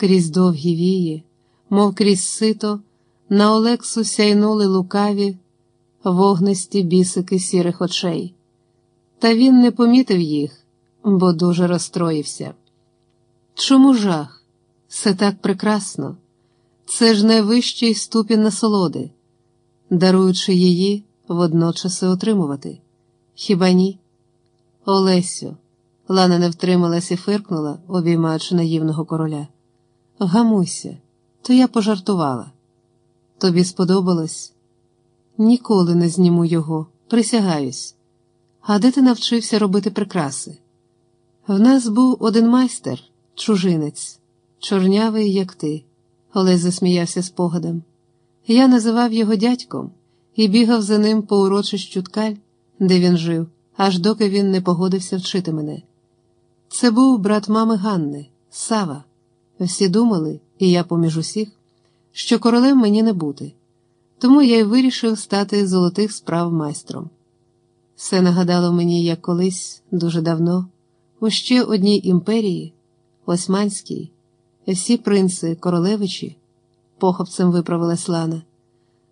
крізь довгі вії, мов крізь сито, на Олексу сяйнули лукаві, вогнисті бісики сірих очей. Та він не помітив їх, бо дуже розстроївся. Чому жах? Все так прекрасно, це ж найвищий ступінь насолоди, даруючи її, водночас і отримувати. Хіба ні? Олесю, Лана не втрималась і фиркнула, обіймаючи наївного короля. Гамуйся, то я пожартувала. Тобі сподобалось? Ніколи не зніму його, присягаюсь. А де ти навчився робити прикраси? В нас був один майстер, чужинець, чорнявий, як ти, Олесь засміявся спогадом. Я називав його дядьком і бігав за ним по урочищу ткаль, де він жив, аж доки він не погодився вчити мене. Це був брат мами Ганни, Сава. Всі думали, і я поміж усіх, що королем мені не бути, тому я й вирішив стати золотих справ майстром. Все нагадало мені, як колись дуже давно, у ще одній імперії, Османській, всі принци королевичі, похопцем виправила Слана,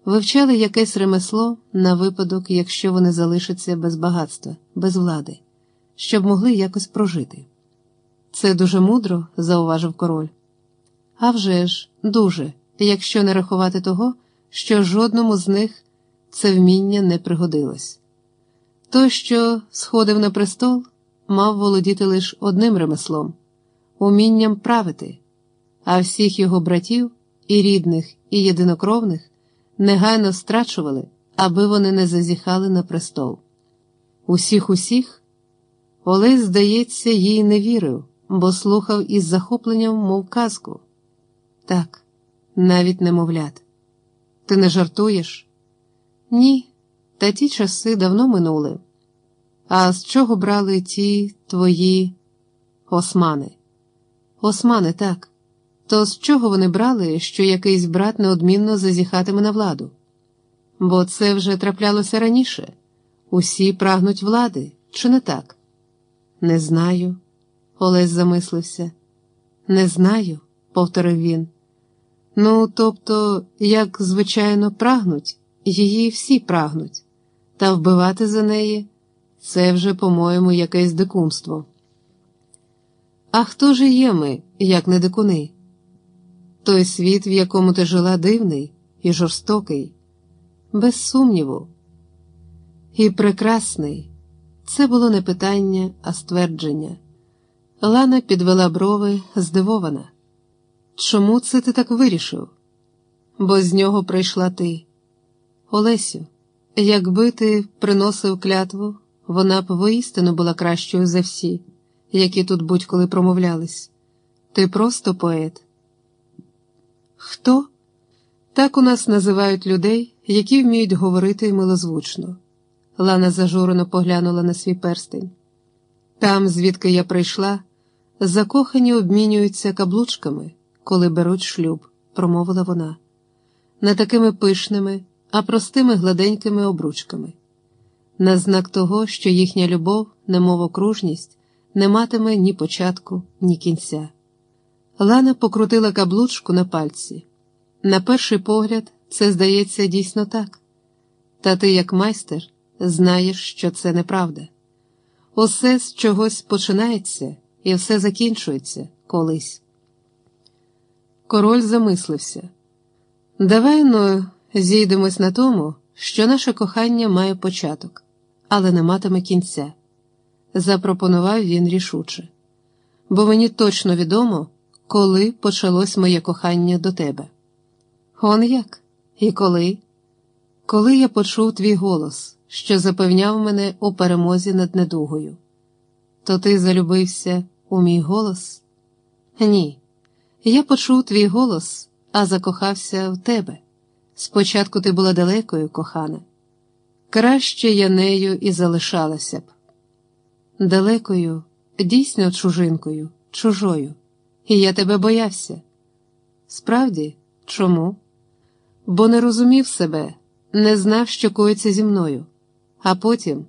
вивчали якесь ремесло на випадок, якщо вони залишаться без багатства, без влади, щоб могли якось прожити. Це дуже мудро, зауважив король. «А вже ж, дуже, якщо не рахувати того, що жодному з них це вміння не пригодилось. Той, що сходив на престол, мав володіти лише одним ремеслом умінням правити, а всіх його братів, і рідних, і єдинокровних, негайно страчували, аби вони не зазіхали на престол. Усіх усіх Олесь, здається, їй не вірив, бо слухав із захопленням, мов казку. Так, навіть немовлят. Ти не жартуєш? Ні, та ті часи давно минули. А з чого брали ті твої османи? Османи, так. То з чого вони брали, що якийсь брат неодмінно зазіхатиме на владу? Бо це вже траплялося раніше. Усі прагнуть влади, чи не так? Не знаю, Олесь замислився. Не знаю, повторив він. Ну, тобто, як звичайно, прагнуть, її всі прагнуть, та вбивати за неї це вже, по-моєму, якесь дикумство. А хто ж є ми, як не дикуни? Той світ, в якому ти жила, дивний і жорстокий, без сумніву. І прекрасний це було не питання, а ствердження. Лана підвела брови, здивована. Чому це ти так вирішив? Бо з нього прийшла ти. Олесю, якби ти приносив клятву, вона б воістину була кращою за всі, які тут будь-коли промовлялись. Ти просто поет. Хто? Так у нас називають людей, які вміють говорити милозвучно. Лана зажурено поглянула на свій перстень. Там, звідки я прийшла, закохані обмінюються каблучками коли беруть шлюб, промовила вона, не такими пишними, а простими гладенькими обручками, на знак того, що їхня любов, немов окружність, не матиме ні початку, ні кінця. Лана покрутила каблучку на пальці. На перший погляд, це здається дійсно так. Та ти, як майстер, знаєш, що це неправда. Усе з чогось починається і все закінчується колись. Король замислився. Давай ну, зійдемось на тому, що наше кохання має початок, але не матиме кінця, запропонував він рішуче, бо мені точно відомо, коли почалось моє кохання до тебе. Он як? І коли? Коли я почув твій голос, що запевняв мене у перемозі над недугою, то ти залюбився у мій голос? Ні. Я почув твій голос, а закохався в тебе. Спочатку ти була далекою, кохана. Краще я нею і залишалася б. Далекою, дійсно чужинкою, чужою, і я тебе боявся. Справді, чому? Бо не розумів себе, не знав, що коїться зі мною. А потім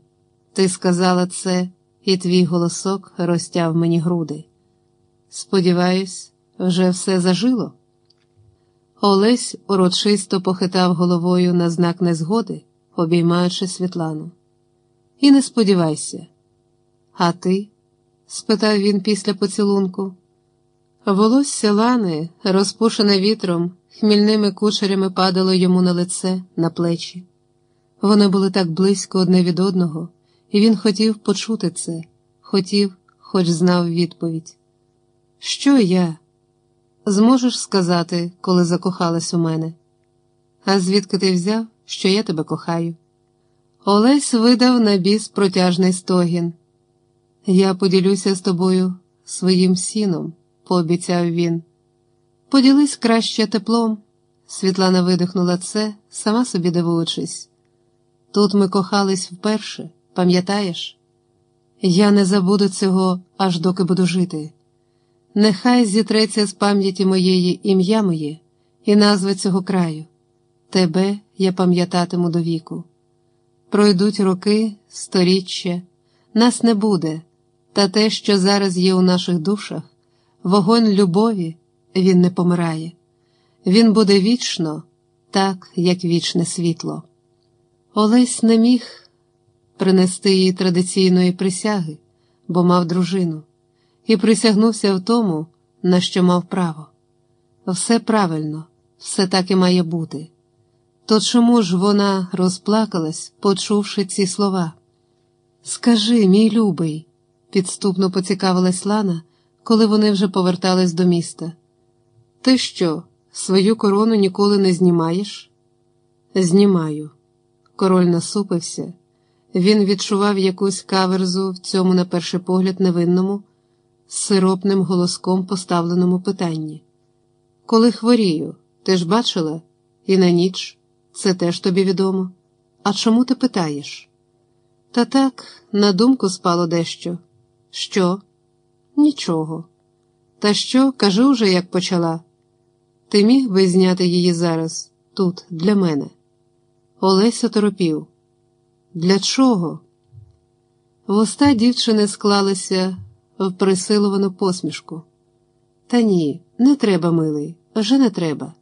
ти сказала це, і твій голосок розтяв мені груди. Сподіваюсь, вже все зажило? Олесь урочисто похитав головою на знак незгоди, обіймаючи Світлану. І не сподівайся. А ти? спитав він після поцілунку. Волосся лани, розпушене вітром, хмільними кучерями падало йому на лице, на плечі. Вони були так близько одне від одного, і він хотів почути це, хотів, хоч знав відповідь. Що я? Зможеш сказати, коли закохалась у мене? А звідки ти взяв, що я тебе кохаю? Олесь видав на біс протяжний стогін. Я поділюся з тобою своїм сіном, пообіцяв він. Поділись краще теплом. Світлана видихнула це, сама собі дивуючись. Тут ми кохались вперше, пам'ятаєш? Я не забуду цього, аж доки буду жити. Нехай зітреться з пам'яті моєї ім'я моє і назва цього краю. Тебе я пам'ятатиму до віку. Пройдуть роки, сторіччя, нас не буде, та те, що зараз є у наших душах, вогонь любові, він не помирає. Він буде вічно, так, як вічне світло. Олесь не міг принести їй традиційної присяги, бо мав дружину, і присягнувся в тому, на що мав право. Все правильно, все так і має бути. То чому ж вона розплакалась, почувши ці слова? Скажи, мій любий, підступно поцікавилась Лана, коли вони вже повертались до міста. Ти що, свою корону ніколи не знімаєш? Знімаю. Король насупився. Він відчував якусь каверзу в цьому, на перший погляд, невинному, сиропним голоском поставленому питанні. Коли хворію, ти ж бачила? І на ніч, це теж тобі відомо. А чому ти питаєш? Та так, на думку спало дещо. Що? Нічого. Та що, кажи уже, як почала. Ти міг би зняти її зараз, тут, для мене. Олеся торопів. Для чого? Вуста дівчини склалися в присилувану посмішку. Та ні, не треба, милий, вже не треба.